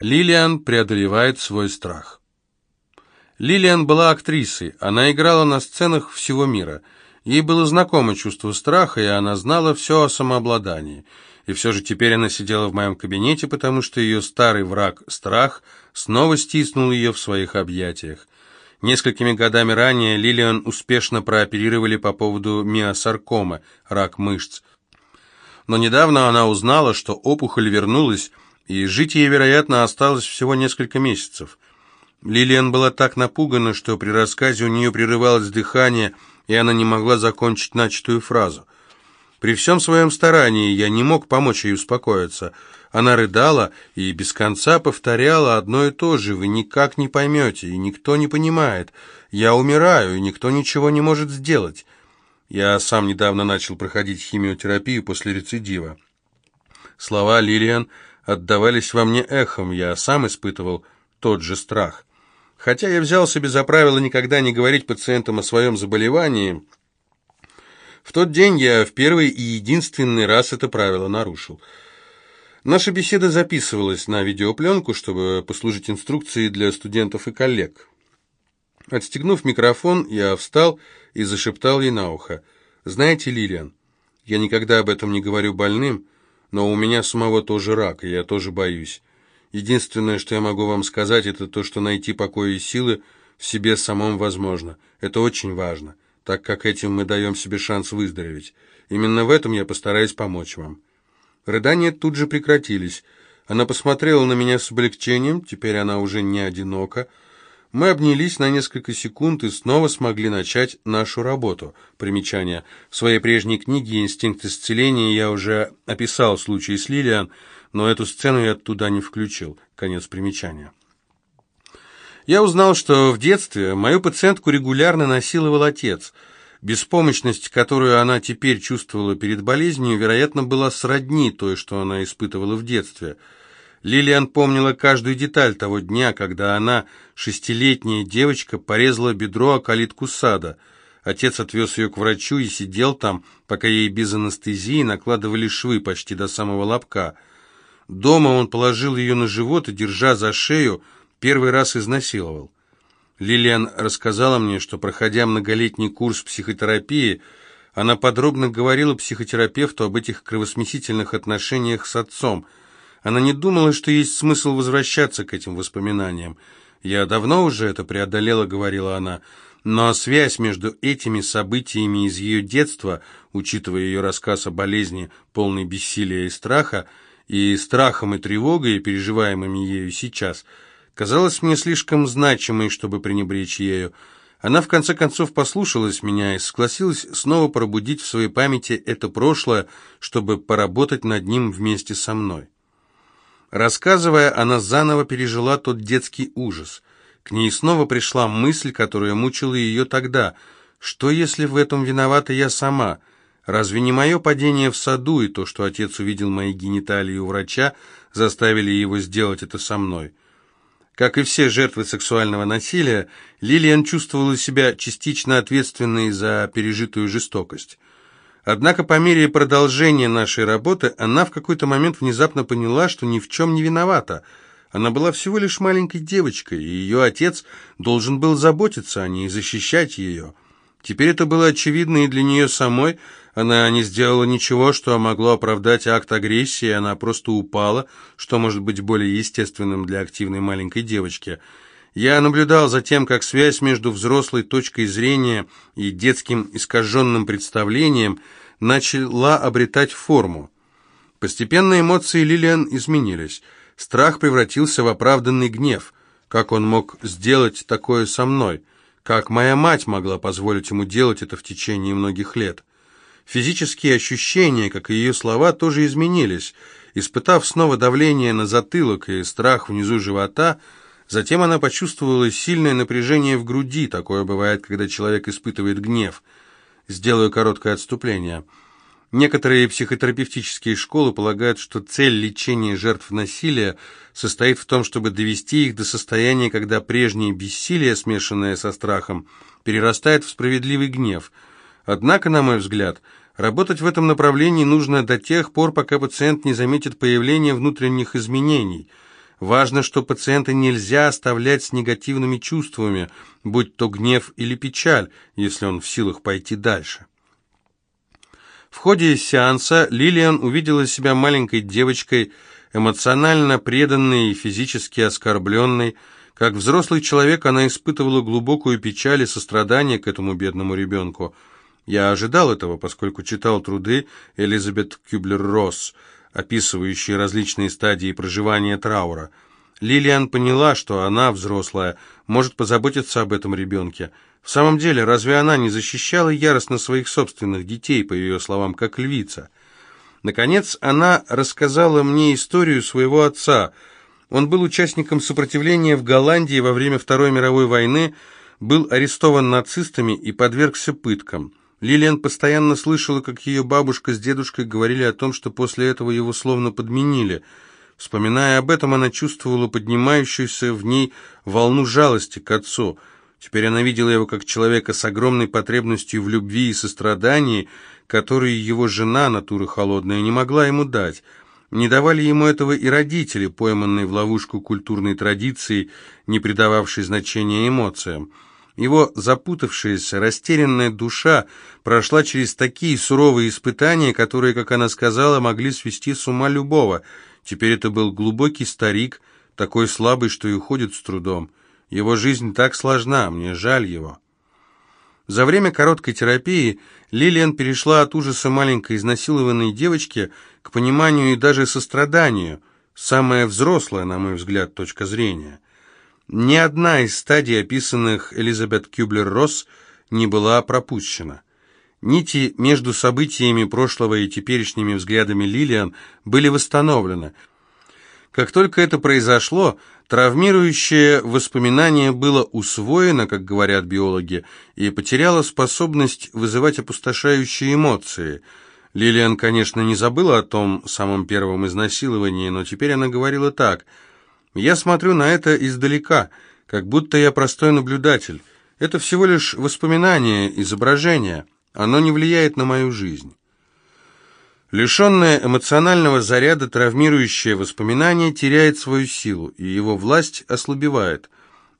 Лилиан преодолевает свой страх. Лилиан была актрисой, она играла на сценах всего мира. Ей было знакомо чувство страха, и она знала все о самообладании. И все же теперь она сидела в моем кабинете, потому что ее старый враг, страх, снова стиснул ее в своих объятиях. Несколькими годами ранее Лилиан успешно прооперировали по поводу миосаркомы, рак мышц. Но недавно она узнала, что опухоль вернулась, и жить ей, вероятно, осталось всего несколько месяцев. Лилиан была так напугана, что при рассказе у нее прерывалось дыхание, и она не могла закончить начатую фразу. При всем своем старании я не мог помочь ей успокоиться. Она рыдала и без конца повторяла одно и то же. «Вы никак не поймете, и никто не понимает. Я умираю, и никто ничего не может сделать». Я сам недавно начал проходить химиотерапию после рецидива. Слова Лилиан отдавались во мне эхом, я сам испытывал тот же страх. Хотя я взял себе за правило никогда не говорить пациентам о своем заболевании, в тот день я в первый и единственный раз это правило нарушил. Наша беседа записывалась на видеопленку, чтобы послужить инструкцией для студентов и коллег. Отстегнув микрофон, я встал и зашептал ей на ухо. «Знаете, Лилиан, я никогда об этом не говорю больным, но у меня самого тоже рак, и я тоже боюсь. Единственное, что я могу вам сказать, это то, что найти покой и силы в себе самом возможно. Это очень важно, так как этим мы даем себе шанс выздороветь. Именно в этом я постараюсь помочь вам». Рыдания тут же прекратились. Она посмотрела на меня с облегчением, теперь она уже не одинока, мы обнялись на несколько секунд и снова смогли начать нашу работу. Примечание. В своей прежней книге «Инстинкт исцеления» я уже описал случай с Лилиан, но эту сцену я туда не включил. Конец примечания. Я узнал, что в детстве мою пациентку регулярно насиловал отец. Беспомощность, которую она теперь чувствовала перед болезнью, вероятно, была сродни той, что она испытывала в детстве – Лилиан помнила каждую деталь того дня, когда она, шестилетняя девочка, порезала бедро о калитку сада. Отец отвез ее к врачу и сидел там, пока ей без анестезии накладывали швы почти до самого лобка. Дома он положил ее на живот и, держа за шею, первый раз изнасиловал. Лилиан рассказала мне, что, проходя многолетний курс психотерапии, она подробно говорила психотерапевту об этих кровосмесительных отношениях с отцом – она не думала, что есть смысл возвращаться к этим воспоминаниям. «Я давно уже это преодолела», — говорила она, но связь между этими событиями из ее детства, учитывая ее рассказ о болезни, полной бессилия и страха, и страхом и тревогой, переживаемыми ею сейчас, казалась мне слишком значимой, чтобы пренебречь ею. Она в конце концов послушалась меня и согласилась снова пробудить в своей памяти это прошлое, чтобы поработать над ним вместе со мной. Рассказывая, она заново пережила тот детский ужас. К ней снова пришла мысль, которая мучила ее тогда. Что, если в этом виновата я сама? Разве не мое падение в саду и то, что отец увидел мои гениталии у врача, заставили его сделать это со мной? Как и все жертвы сексуального насилия, Лилиан чувствовала себя частично ответственной за пережитую жестокость. Однако по мере продолжения нашей работы она в какой-то момент внезапно поняла, что ни в чем не виновата. Она была всего лишь маленькой девочкой, и ее отец должен был заботиться о ней и защищать ее. Теперь это было очевидно и для нее самой. Она не сделала ничего, что могло оправдать акт агрессии, она просто упала, что может быть более естественным для активной маленькой девочки – я наблюдал за тем, как связь между взрослой точкой зрения и детским искаженным представлением начала обретать форму. Постепенно эмоции Лилиан изменились. Страх превратился в оправданный гнев. Как он мог сделать такое со мной? Как моя мать могла позволить ему делать это в течение многих лет? Физические ощущения, как и ее слова, тоже изменились. Испытав снова давление на затылок и страх внизу живота, Затем она почувствовала сильное напряжение в груди. Такое бывает, когда человек испытывает гнев. Сделаю короткое отступление. Некоторые психотерапевтические школы полагают, что цель лечения жертв насилия состоит в том, чтобы довести их до состояния, когда прежнее бессилие, смешанное со страхом, перерастает в справедливый гнев. Однако, на мой взгляд, работать в этом направлении нужно до тех пор, пока пациент не заметит появления внутренних изменений – Важно, что пациента нельзя оставлять с негативными чувствами, будь то гнев или печаль, если он в силах пойти дальше. В ходе сеанса Лилиан увидела себя маленькой девочкой, эмоционально преданной и физически оскорбленной. Как взрослый человек она испытывала глубокую печаль и сострадание к этому бедному ребенку. Я ожидал этого, поскольку читал труды Элизабет Кюблер-Росс, описывающие различные стадии проживания траура. Лилиан поняла, что она, взрослая, может позаботиться об этом ребенке. В самом деле, разве она не защищала яростно своих собственных детей, по ее словам, как львица? Наконец, она рассказала мне историю своего отца. Он был участником сопротивления в Голландии во время Второй мировой войны, был арестован нацистами и подвергся пыткам. Лилиан постоянно слышала, как ее бабушка с дедушкой говорили о том, что после этого его словно подменили – Вспоминая об этом, она чувствовала поднимающуюся в ней волну жалости к отцу. Теперь она видела его как человека с огромной потребностью в любви и сострадании, которые его жена, натура холодная, не могла ему дать. Не давали ему этого и родители, пойманные в ловушку культурной традиции, не придававшей значения эмоциям. Его запутавшаяся, растерянная душа прошла через такие суровые испытания, которые, как она сказала, могли свести с ума любого – Теперь это был глубокий старик, такой слабый, что и уходит с трудом. Его жизнь так сложна, мне жаль его. За время короткой терапии Лилиан перешла от ужаса маленькой изнасилованной девочки к пониманию и даже состраданию, самая взрослая, на мой взгляд, точка зрения. Ни одна из стадий, описанных Элизабет Кюблер-Росс, не была пропущена. Нити между событиями прошлого и теперешними взглядами Лилиан были восстановлены. Как только это произошло, травмирующее воспоминание было усвоено, как говорят биологи, и потеряло способность вызывать опустошающие эмоции. Лилиан, конечно, не забыла о том самом первом изнасиловании, но теперь она говорила так. «Я смотрю на это издалека, как будто я простой наблюдатель. Это всего лишь воспоминание, изображение». Оно не влияет на мою жизнь. Лишенное эмоционального заряда травмирующее воспоминание теряет свою силу, и его власть ослабевает.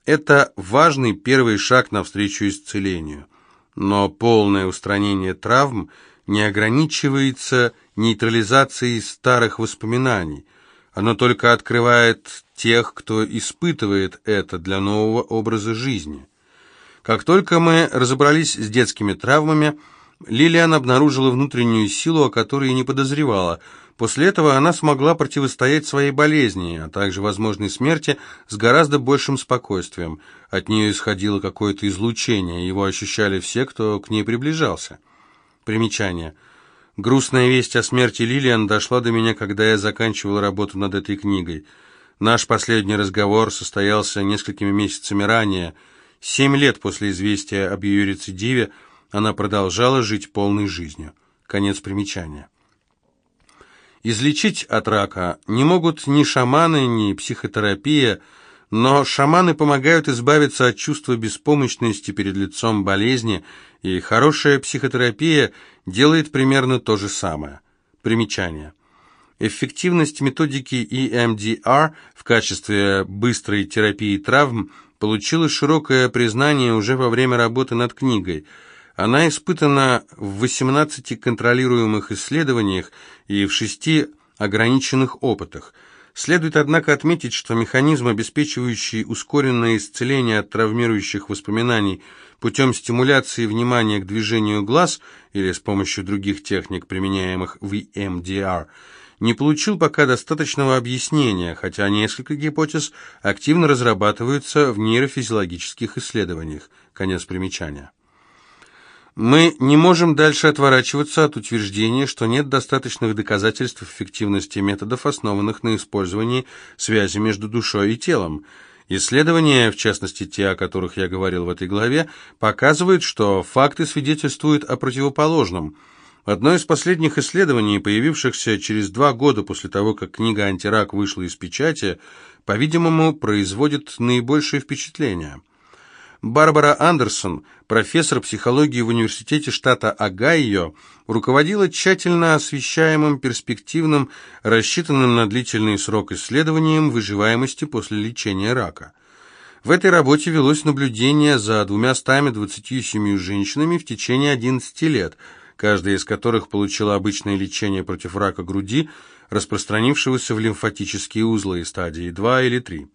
Это важный первый шаг навстречу исцелению. Но полное устранение травм не ограничивается нейтрализацией старых воспоминаний. Оно только открывает тех, кто испытывает это для нового образа жизни. Как только мы разобрались с детскими травмами, Лилиан обнаружила внутреннюю силу, о которой и не подозревала. После этого она смогла противостоять своей болезни, а также возможной смерти с гораздо большим спокойствием. От нее исходило какое-то излучение, его ощущали все, кто к ней приближался. Примечание. Грустная весть о смерти Лилиан дошла до меня, когда я заканчивал работу над этой книгой. Наш последний разговор состоялся несколькими месяцами ранее – Семь лет после известия об ее рецидиве она продолжала жить полной жизнью. Конец примечания. Излечить от рака не могут ни шаманы, ни психотерапия, но шаманы помогают избавиться от чувства беспомощности перед лицом болезни, и хорошая психотерапия делает примерно то же самое. Примечание. Эффективность методики EMDR в качестве быстрой терапии травм – получила широкое признание уже во время работы над книгой. Она испытана в 18 контролируемых исследованиях и в 6 ограниченных опытах. Следует, однако, отметить, что механизм, обеспечивающий ускоренное исцеление от травмирующих воспоминаний путем стимуляции внимания к движению глаз или с помощью других техник, применяемых в EMDR, не получил пока достаточного объяснения, хотя несколько гипотез активно разрабатываются в нейрофизиологических исследованиях. Конец примечания. Мы не можем дальше отворачиваться от утверждения, что нет достаточных доказательств эффективности методов, основанных на использовании связи между душой и телом. Исследования, в частности те, о которых я говорил в этой главе, показывают, что факты свидетельствуют о противоположном – Одно из последних исследований, появившихся через два года после того, как книга «Антирак» вышла из печати, по-видимому, производит наибольшее впечатление. Барбара Андерсон, профессор психологии в университете штата Огайо, руководила тщательно освещаемым, перспективным, рассчитанным на длительный срок исследованием выживаемости после лечения рака. В этой работе велось наблюдение за 227 женщинами в течение 11 лет, каждая из которых получила обычное лечение против рака груди, распространившегося в лимфатические узлы стадии 2 или 3.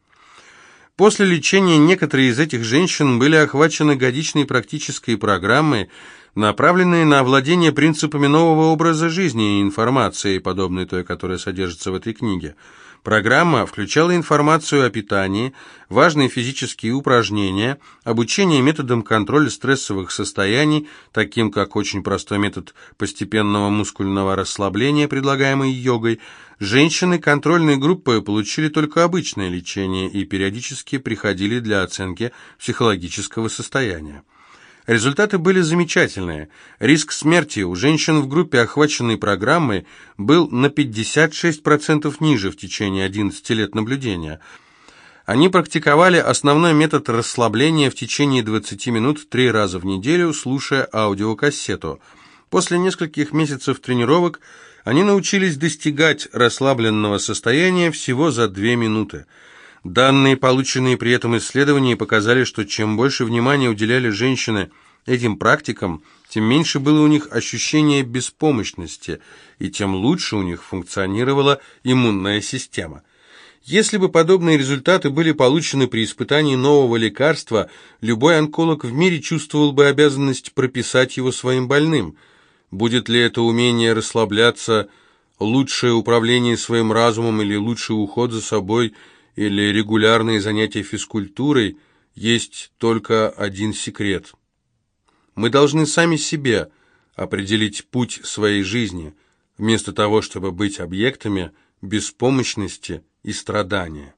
После лечения некоторые из этих женщин были охвачены годичной практической программой, направленные на овладение принципами нового образа жизни и информацией, подобной той, которая содержится в этой книге. Программа включала информацию о питании, важные физические упражнения, обучение методам контроля стрессовых состояний, таким как очень простой метод постепенного мускульного расслабления, предлагаемый йогой. Женщины контрольной группы получили только обычное лечение и периодически приходили для оценки психологического состояния. Результаты были замечательные. Риск смерти у женщин в группе, охваченной программой, был на 56% ниже в течение 11 лет наблюдения. Они практиковали основной метод расслабления в течение 20 минут три раза в неделю, слушая аудиокассету. После нескольких месяцев тренировок они научились достигать расслабленного состояния всего за 2 минуты. Данные, полученные при этом исследовании, показали, что чем больше внимания уделяли женщины этим практикам, тем меньше было у них ощущение беспомощности, и тем лучше у них функционировала иммунная система. Если бы подобные результаты были получены при испытании нового лекарства, любой онколог в мире чувствовал бы обязанность прописать его своим больным. Будет ли это умение расслабляться, лучшее управление своим разумом или лучший уход за собой – или регулярные занятия физкультурой, есть только один секрет. Мы должны сами себе определить путь своей жизни, вместо того, чтобы быть объектами беспомощности и страдания.